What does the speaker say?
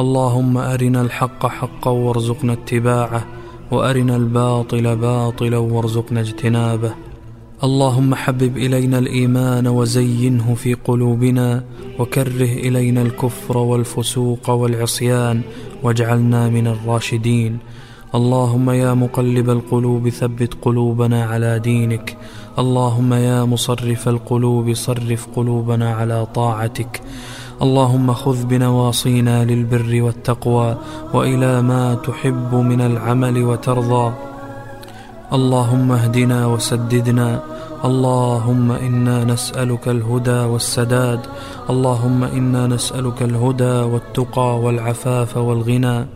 اللهم أرنا الحق حقا وارزقنا اتباعه وأرنا الباطل باطلا وارزقنا اجتنابه. اللهم حبب إلينا الإيمان وزينه في قلوبنا وكره إلينا الكفر والفسوق والعصيان واجعلنا من الراشدين. اللهم يا مقلب القلوب ثبت قلوبنا على دينك. اللهم يا مصرف القلوب صرف قلوبنا على طاعتك. اللهم خذ بنواصينا للبر والتقوى وإلى ما تحب من العمل وترضى. اللهم اهدنا وسددنا. اللهم إنا نسألك الهدى والسداد. اللهم إنا نسألك الهدى والتقى والعفاف والغنى.